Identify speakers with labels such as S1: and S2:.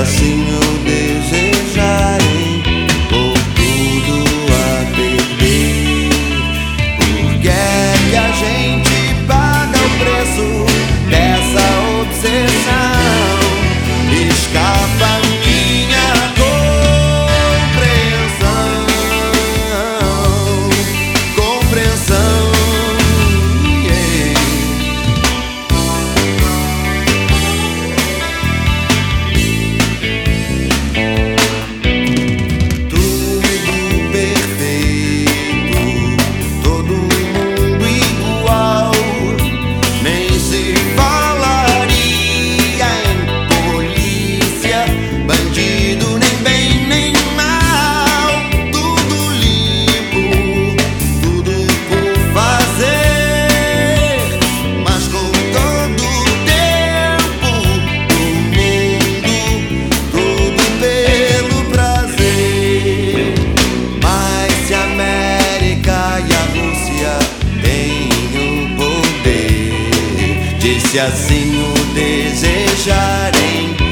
S1: assim. se assim o desejarem.